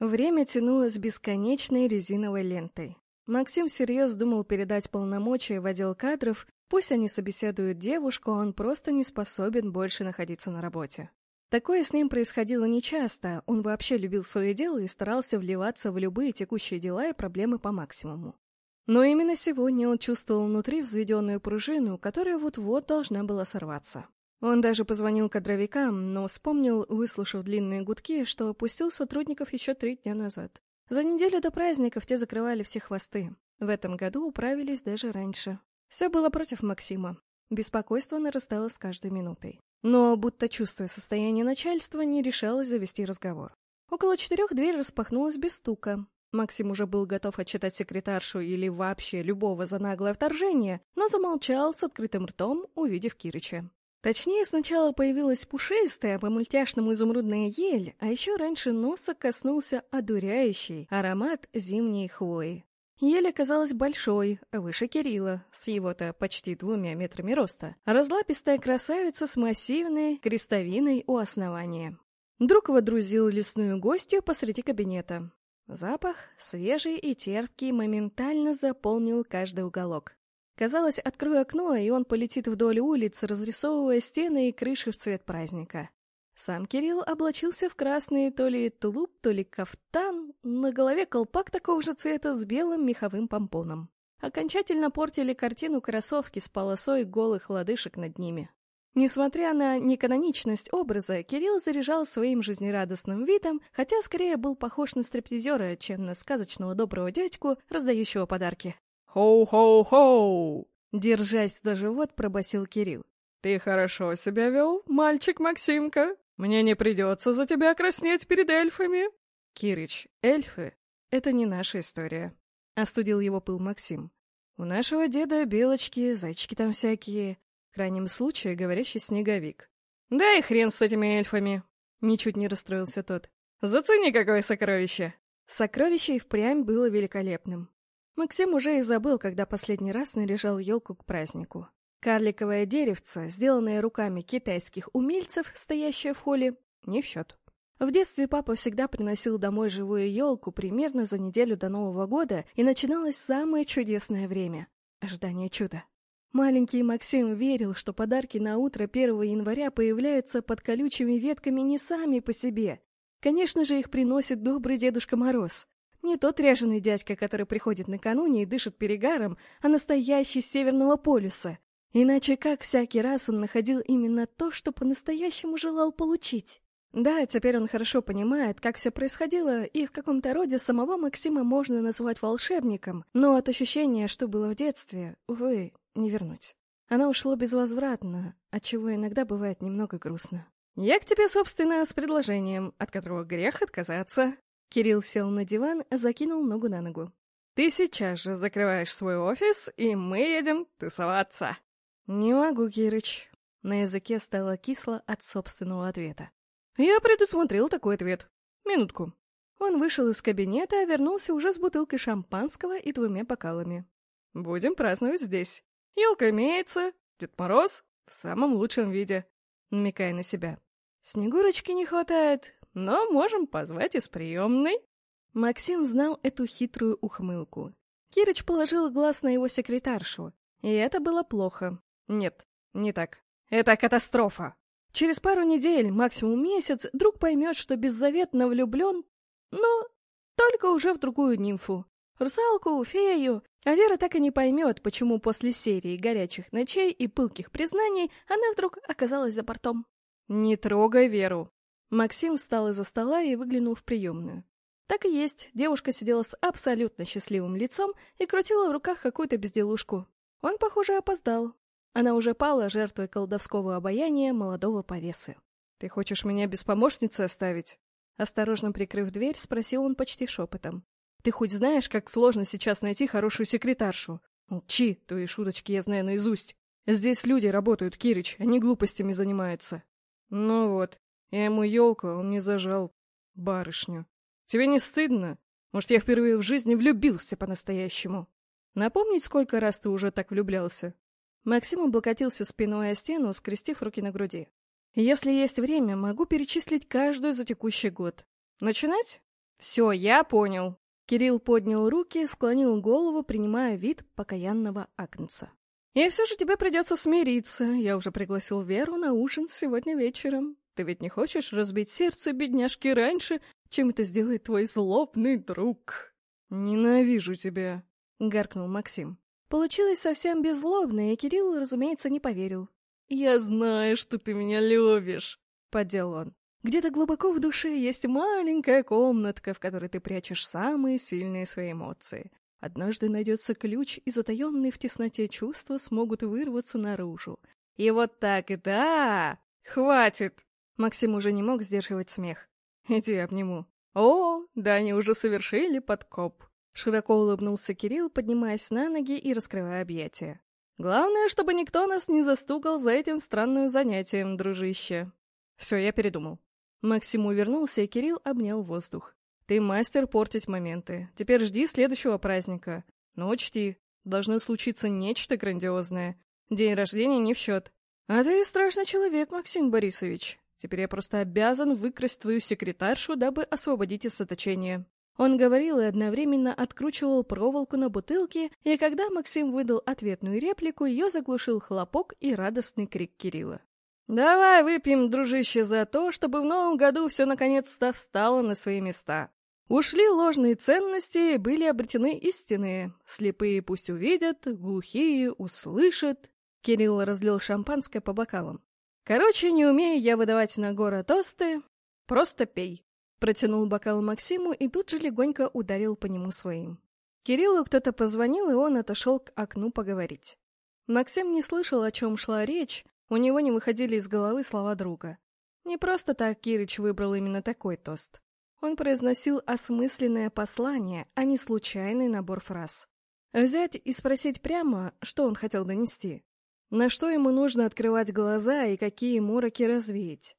Время тянулось бесконечной резиновой лентой. Максим всерьез думал передать полномочия в отдел кадров, пусть они собеседуют девушку, он просто не способен больше находиться на работе. Такое с ним происходило нечасто, он вообще любил свое дело и старался вливаться в любые текущие дела и проблемы по максимуму. Но именно сегодня он чувствовал внутри взведенную пружину, которая вот-вот должна была сорваться. Он даже позвонил кадровикам, но вспомнил, выслушав длинные гудки, что опустил сотрудников еще три дня назад. За неделю до праздников те закрывали все хвосты. В этом году управились даже раньше. Все было против Максима. Беспокойство нарастало с каждой минутой. Но, будто чувствуя состояние начальства, не решалось завести разговор. Около четырех дверь распахнулась без стука. Максим уже был готов отчитать секретаршу или вообще любого за наглое вторжение, но замолчал с открытым ртом, увидев Кирыча. Точнее, сначала появилась пушистая, по-мультяшному изумрудная ель, а еще раньше носа коснулся одуряющий аромат зимней хвои. Ель оказалась большой, выше Кирилла, с его-то почти двумя метрами роста. Разлапистая красавица с массивной крестовиной у основания. Друг водрузил лесную гостью посреди кабинета. Запах, свежий и терпкий, моментально заполнил каждый уголок. Казалось, открою окно, и он полетит вдоль улиц, разрисовывая стены и крыши в цвет праздника. Сам Кирилл облачился в красный то ли тулуп, то ли кафтан, на голове колпак такого же цвета с белым меховым помпоном. Окончательно портили картину кроссовки с полосой голых лодыжек над ними. Несмотря на неканоничность образа, Кирилл заряжал своим жизнерадостным видом, хотя скорее был похож на стриптизера, чем на сказочного доброго дядьку, раздающего подарки. «Хоу-хоу-хоу!» Держась за живот, пробасил Кирилл. «Ты хорошо себя вел, мальчик Максимка. Мне не придется за тебя краснеть перед эльфами». «Кирыч, эльфы — это не наша история», — остудил его пыл Максим. «У нашего деда белочки, зайчики там всякие, в крайнем случае говорящий снеговик». «Да и хрен с этими эльфами!» — ничуть не расстроился тот. «Зацени, какое сокровище!» Сокровище и впрямь было великолепным. Максим уже и забыл, когда последний раз наряжал елку к празднику. Карликовое деревце, сделанное руками китайских умельцев, стоящее в холле, не в счет. В детстве папа всегда приносил домой живую елку примерно за неделю до Нового года, и начиналось самое чудесное время — ожидание чуда. Маленький Максим верил, что подарки на утро 1 января появляются под колючими ветками не сами по себе. Конечно же, их приносит добрый Дедушка Мороз. Не тот ряженый дядька, который приходит накануне и дышит перегаром, а настоящий Северного полюса. Иначе как всякий раз он находил именно то, что по-настоящему желал получить? Да, теперь он хорошо понимает, как все происходило, и в каком-то роде самого Максима можно назвать волшебником, но от ощущения, что было в детстве, увы, не вернуть. Она ушла безвозвратно, отчего иногда бывает немного грустно. «Я к тебе, собственно, с предложением, от которого грех отказаться», Кирилл сел на диван, закинул ногу на ногу. «Ты сейчас же закрываешь свой офис, и мы едем тусоваться!» «Не могу, Кирыч». На языке стало кисло от собственного ответа. «Я предусмотрел такой ответ. Минутку». Он вышел из кабинета, а вернулся уже с бутылкой шампанского и двумя бокалами. «Будем праздновать здесь. Елка имеется, Дед Мороз в самом лучшем виде», намекая на себя. «Снегурочки не хватает, но можем позвать из приемной». Максим знал эту хитрую ухмылку. Кирыч положил глаз на его секретаршу, и это было плохо. Нет, не так. Это катастрофа. Через пару недель, максимум месяц, друг поймет, что беззаветно влюблен, но только уже в другую нимфу. Русалку, фею. А Вера так и не поймет, почему после серии горячих ночей и пылких признаний она вдруг оказалась за бортом. «Не трогай Веру», Максим встал из-за стола и выглянул в приемную. Так и есть, девушка сидела с абсолютно счастливым лицом и крутила в руках какую-то безделушку. Он, похоже, опоздал. Она уже пала жертвой колдовского обаяния молодого повесы. «Ты хочешь меня без помощницы оставить?» Осторожно прикрыв дверь, спросил он почти шепотом. «Ты хоть знаешь, как сложно сейчас найти хорошую секретаршу? Молчи, твои шуточки я знаю наизусть. Здесь люди работают, Кирич, они глупостями занимаются». «Ну вот, я ему елку, а он не зажал барышню. Тебе не стыдно? Может, я впервые в жизни влюбился по-настоящему? Напомнить, сколько раз ты уже так влюблялся?» Максим облокотился спиной о стену, скрестив руки на груди. «Если есть время, могу перечислить каждую за текущий год. Начинать?» Все, я понял. Кирилл поднял руки, склонил голову, принимая вид покаянного агнца. И все же тебе придется смириться. Я уже пригласил Веру на ужин сегодня вечером. Ты ведь не хочешь разбить сердце бедняжки раньше, чем это сделает твой злобный друг? Ненавижу тебя, — гаркнул Максим. Получилось совсем беззлобно, и Кирилл, разумеется, не поверил. «Я знаю, что ты меня любишь», — поддел он. «Где-то глубоко в душе есть маленькая комнатка, в которой ты прячешь самые сильные свои эмоции. Однажды найдется ключ, и затаенные в тесноте чувства смогут вырваться наружу. И вот так и да! Хватит!» Максим уже не мог сдерживать смех. «Иди обниму». «О, да они уже совершили подкоп». Широко улыбнулся Кирилл, поднимаясь на ноги и раскрывая объятия. «Главное, чтобы никто нас не застукал за этим странным занятием, дружище». Все, я передумал. Максим увернулся, и Кирилл обнял воздух. «Ты мастер портить моменты. Теперь жди следующего праздника. Но учти, должно случиться нечто грандиозное. День рождения не в счет. А ты страшный человек, Максим Борисович. Теперь я просто обязан выкрасть твою секретаршу, дабы освободить из заточения. Он говорил и одновременно откручивал проволоку на бутылке, и когда Максим выдал ответную реплику, ее заглушил хлопок и радостный крик Кирилла. «Давай выпьем, дружище, за то, чтобы в новом году все наконец-то встало на свои места. Ушли ложные ценности, были обретены истинные. Слепые пусть увидят, глухие услышат». Кирилл разлил шампанское по бокалам. «Короче, не умею я выдавать на город тосты, просто пей». Протянул бокал Максиму и тут же легонько ударил по нему своим. Кириллу кто-то позвонил, и он отошел к окну поговорить. Максим не слышал, о чем шла речь, у него не выходили из головы слова друга. Не просто так Кирич выбрал именно такой тост. Он произносил осмысленное послание, а не случайный набор фраз. Взять и спросить прямо, что он хотел донести. На что ему нужно открывать глаза и какие мороки развеять.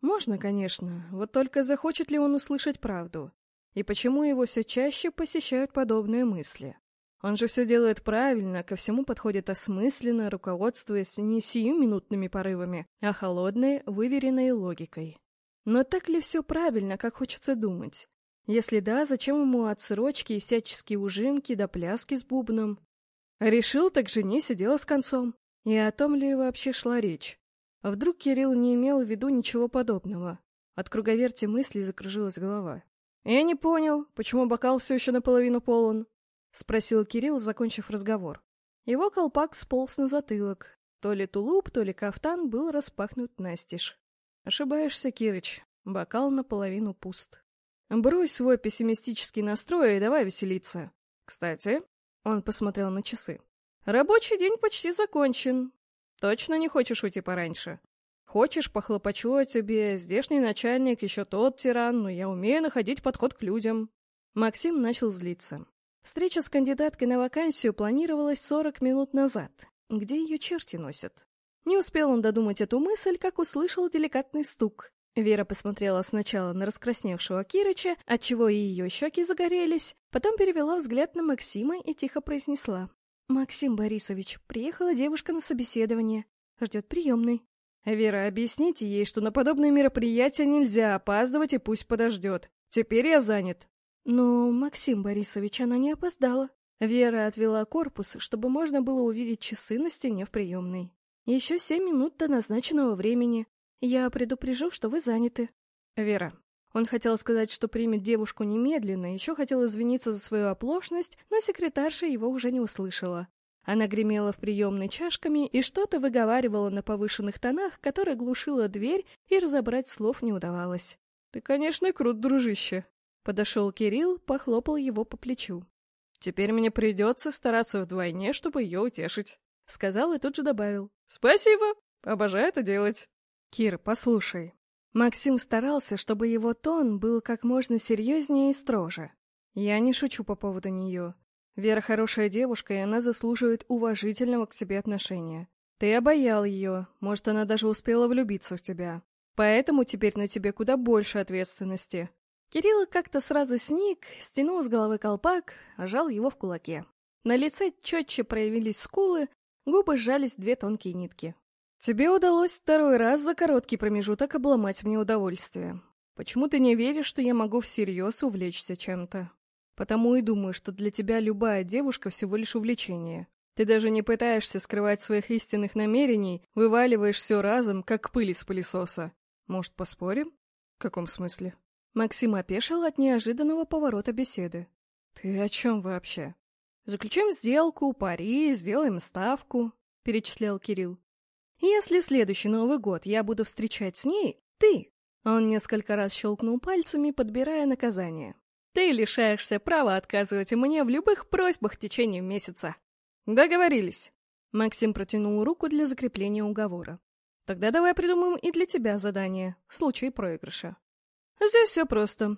Можно, конечно, вот только захочет ли он услышать правду? И почему его все чаще посещают подобные мысли? Он же все делает правильно, ко всему подходит осмысленно, руководствуясь не сиюминутными порывами, а холодной, выверенной логикой. Но так ли все правильно, как хочется думать? Если да, зачем ему отсрочки и всяческие ужимки да пляски с бубном? Решил, так жене сидела с концом. И о том ли вообще шла речь? А вдруг Кирилл не имел в виду ничего подобного? От круговерти мыслей закружилась голова. «Я не понял, почему бокал все еще наполовину полон?» — спросил Кирилл, закончив разговор. Его колпак сполз на затылок. То ли тулуп, то ли кафтан был распахнут настежь. «Ошибаешься, Кирыч. Бокал наполовину пуст. Брось свой пессимистический настрой и давай веселиться. Кстати...» — он посмотрел на часы. «Рабочий день почти закончен. Точно не хочешь уйти пораньше? Хочешь, похлопочу о тебе, здешний начальник еще тот тиран, но я умею находить подход к людям. Максим начал злиться. Встреча с кандидаткой на вакансию планировалась 40 минут назад. Где ее черти носят? Не успел он додумать эту мысль, как услышал деликатный стук. Вера посмотрела сначала на раскрасневшего Кирыча, отчего и ее щеки загорелись, потом перевела взгляд на Максима и тихо произнесла. «Максим Борисович, приехала девушка на собеседование. Ждет приемной». «Вера, объясните ей, что на подобные мероприятия нельзя опаздывать и пусть подождет. Теперь я занят». «Но, Максим Борисович, она не опоздала». Вера отвела корпус, чтобы можно было увидеть часы на стене в приемной. «Еще семь минут до назначенного времени. Я предупрежу, что вы заняты». «Вера, он хотел сказать, что примет девушку немедленно, еще хотел извиниться за свою оплошность, но секретарша его уже не услышала. Она гремела в приемной чашками и что-то выговаривала на повышенных тонах, которая глушила дверь, и разобрать слов не удавалось. «Ты, конечно, крут, дружище!» Подошел Кирилл, похлопал его по плечу. «Теперь мне придется стараться вдвойне, чтобы ее утешить», — сказал и тут же добавил. «Спасибо! Обожаю это делать!» «Кир, послушай, Максим старался, чтобы его тон был как можно серьезнее и строже. Я не шучу по поводу нее. Вера хорошая девушка, и она заслуживает уважительного к себе отношения. Ты обаял ее, может, она даже успела влюбиться в тебя. Поэтому теперь на тебе куда больше ответственности. Кирилл как-то сразу сник, стянул с головы колпак, жал его в кулаке. На лице четче проявились скулы, губы сжались две тонкие нитки. Тебе удалось второй раз за короткий промежуток обломать мне удовольствие. Почему ты не веришь, что я могу всерьез увлечься чем-то? Потому и думаю, что для тебя любая девушка всего лишь увлечение. Ты даже не пытаешься скрывать своих истинных намерений, вываливаешь все разом, как пыль из пылесоса. Может, поспорим? В каком смысле? Максим опешил от неожиданного поворота беседы. Ты о чем вообще? Заключим сделку, пари, сделаем ставку, перечислял Кирилл. Если следующий Новый год я буду встречать с ней, ты... Он несколько раз щелкнул пальцами, подбирая наказание. Ты лишаешься права отказывать мне в любых просьбах в течение месяца. Договорились. Максим протянул руку для закрепления уговора. Тогда давай придумаем и для тебя задание, в случае проигрыша. Здесь все просто.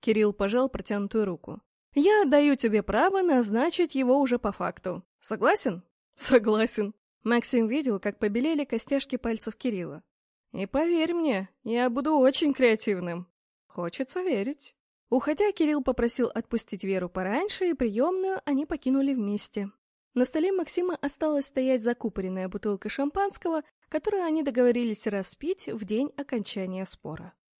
Кирилл пожал протянутую руку. Я даю тебе право назначить его уже по факту. Согласен? Согласен. Максим видел, как побелели костяшки пальцев Кирилла. И поверь мне, я буду очень креативным. Хочется верить. Уходя, Кирилл попросил отпустить Веру пораньше, и приемную они покинули вместе. На столе Максима осталась стоять закупоренная бутылка шампанского, которую они договорились распить в день окончания спора.